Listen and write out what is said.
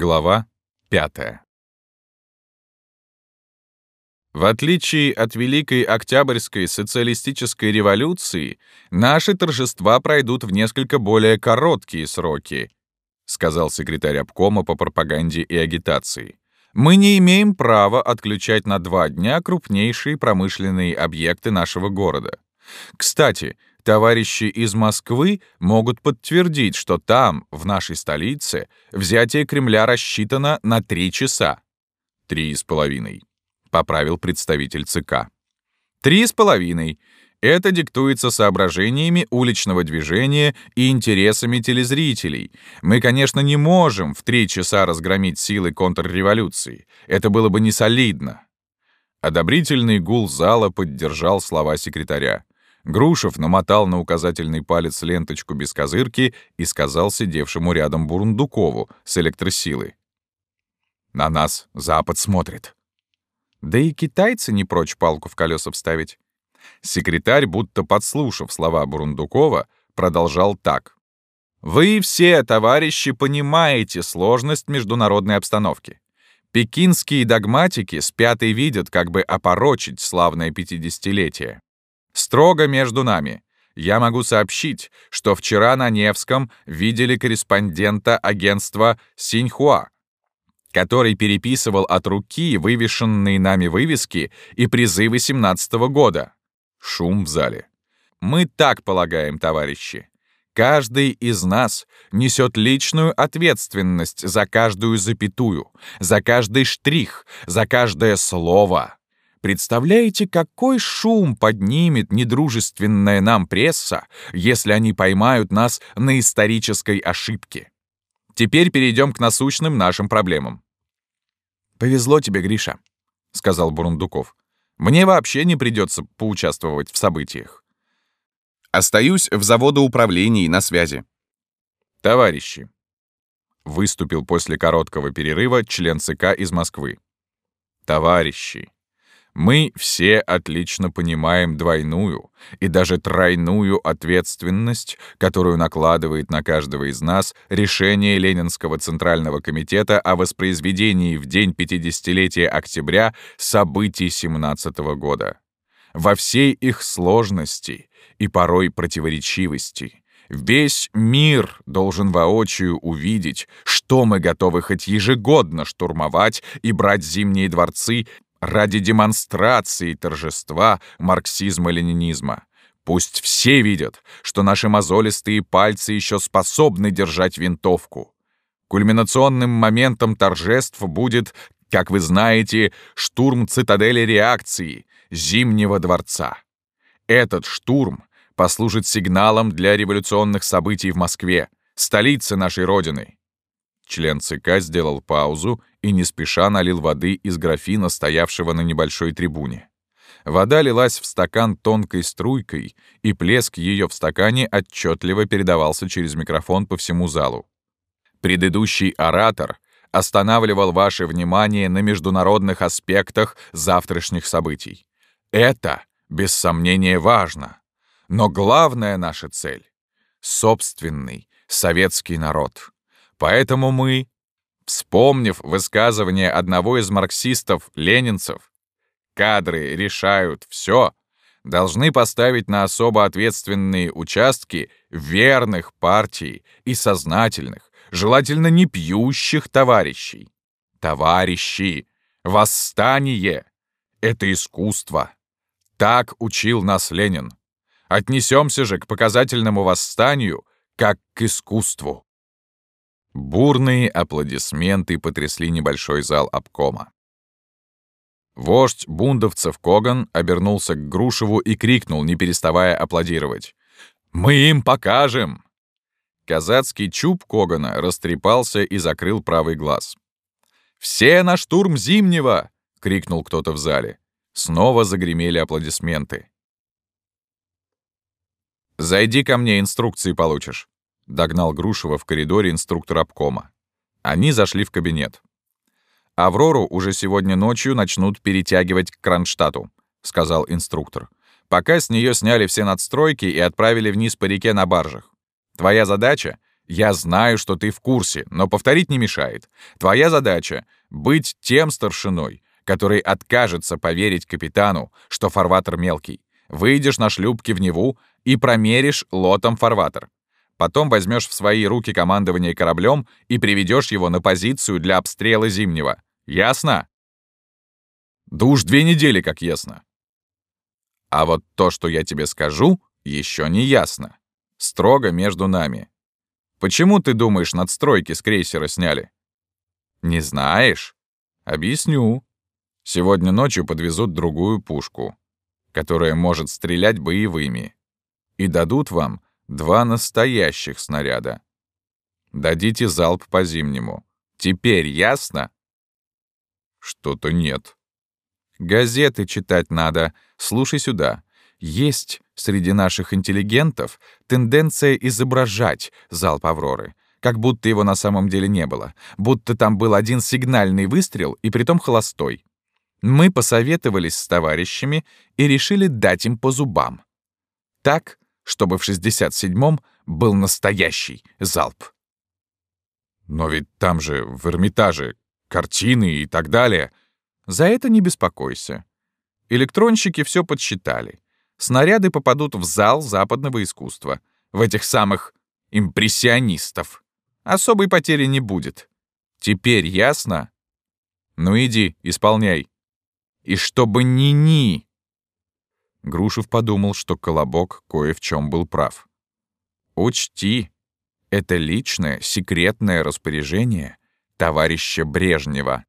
Глава 5. В отличие от Великой Октябрьской социалистической революции, наши торжества пройдут в несколько более короткие сроки, сказал секретарь обкома по пропаганде и агитации. Мы не имеем права отключать на два дня крупнейшие промышленные объекты нашего города. Кстати, Товарищи из Москвы могут подтвердить, что там, в нашей столице, взятие Кремля рассчитано на три часа. Три с половиной, поправил представитель ЦК. Три с половиной. Это диктуется соображениями уличного движения и интересами телезрителей. Мы, конечно, не можем в три часа разгромить силы контрреволюции. Это было бы несолидно. Одобрительный гул зала поддержал слова секретаря. Грушев намотал на указательный палец ленточку без козырки и сказал сидевшему рядом Бурундукову с электросилой. «На нас Запад смотрит». Да и китайцы не прочь палку в колеса вставить. Секретарь, будто подслушав слова Бурундукова, продолжал так. «Вы все, товарищи, понимаете сложность международной обстановки. Пекинские догматики спят и видят, как бы опорочить славное пятидесятилетие. Строго между нами. Я могу сообщить, что вчера на Невском видели корреспондента агентства «Синьхуа», который переписывал от руки вывешенные нами вывески и призывы 17 -го года. Шум в зале. Мы так полагаем, товарищи. Каждый из нас несет личную ответственность за каждую запятую, за каждый штрих, за каждое слово. Представляете, какой шум поднимет недружественная нам пресса, если они поймают нас на исторической ошибке? Теперь перейдем к насущным нашим проблемам. «Повезло тебе, Гриша», — сказал Бурундуков. «Мне вообще не придется поучаствовать в событиях. Остаюсь в заводоуправлении на связи». «Товарищи», — выступил после короткого перерыва член ЦК из Москвы. «Товарищи, мы все отлично понимаем двойную и даже тройную ответственность, которую накладывает на каждого из нас решение Ленинского Центрального комитета о воспроизведении в день 50-летия октября событий 17 -го года. Во всей их сложности и порой противоречивости Весь мир должен воочию увидеть, что мы готовы хоть ежегодно штурмовать и брать зимние дворцы ради демонстрации торжества марксизма-ленинизма. Пусть все видят, что наши мозолистые пальцы еще способны держать винтовку. Кульминационным моментом торжеств будет, как вы знаете, штурм цитадели реакции, Зимнего дворца. Этот штурм послужит сигналом для революционных событий в Москве, столице нашей Родины. Член ЦК сделал паузу и не спеша налил воды из графина, стоявшего на небольшой трибуне. Вода лилась в стакан тонкой струйкой, и плеск ее в стакане отчетливо передавался через микрофон по всему залу. Предыдущий оратор останавливал ваше внимание на международных аспектах завтрашних событий. Это, без сомнения, важно. Но главная наша цель — собственный советский народ. Поэтому мы, вспомнив высказывание одного из марксистов-ленинцев, кадры решают все, должны поставить на особо ответственные участки верных партий и сознательных, желательно не пьющих товарищей. Товарищи, восстание — это искусство. Так учил нас Ленин. Отнесемся же к показательному восстанию как к искусству. Бурные аплодисменты потрясли небольшой зал обкома. Вождь бундовцев Коган обернулся к Грушеву и крикнул, не переставая аплодировать. «Мы им покажем!» Казацкий чуб Когана растрепался и закрыл правый глаз. «Все на штурм Зимнего!» — крикнул кто-то в зале. Снова загремели аплодисменты. «Зайди ко мне, инструкции получишь», Догнал Грушева в коридоре инструктор обкома. Они зашли в кабинет. «Аврору уже сегодня ночью начнут перетягивать к Кронштадту», — сказал инструктор. «Пока с нее сняли все надстройки и отправили вниз по реке на баржах. Твоя задача — Я знаю, что ты в курсе, но повторить не мешает. Твоя задача — быть тем старшиной, который откажется поверить капитану, что фарватер мелкий. Выйдешь на шлюпке в Неву и промеришь лотом фарватер. Потом возьмешь в свои руки командование кораблем и приведешь его на позицию для обстрела Зимнего. Ясно? Да уж две недели как ясно. А вот то, что я тебе скажу, еще не ясно. Строго между нами. Почему, ты думаешь, надстройки с крейсера сняли? Не знаешь? Объясню. Сегодня ночью подвезут другую пушку, которая может стрелять боевыми. И дадут вам два настоящих снаряда. Дадите залп по зимнему. Теперь ясно? Что-то нет. Газеты читать надо. Слушай сюда. Есть среди наших интеллигентов тенденция изображать залп «Авроры», как будто его на самом деле не было, будто там был один сигнальный выстрел и притом холостой. Мы посоветовались с товарищами и решили дать им по зубам. Так, чтобы в 67-м был настоящий залп. Но ведь там же, в Эрмитаже, картины и так далее. За это не беспокойся. Электронщики все подсчитали снаряды попадут в зал западного искусства, в этих самых импрессионистов. Особой потери не будет. Теперь ясно? Ну иди, исполняй. И чтобы ни-ни. Грушев подумал, что Колобок кое в чем был прав. Учти, это личное, секретное распоряжение товарища Брежнева.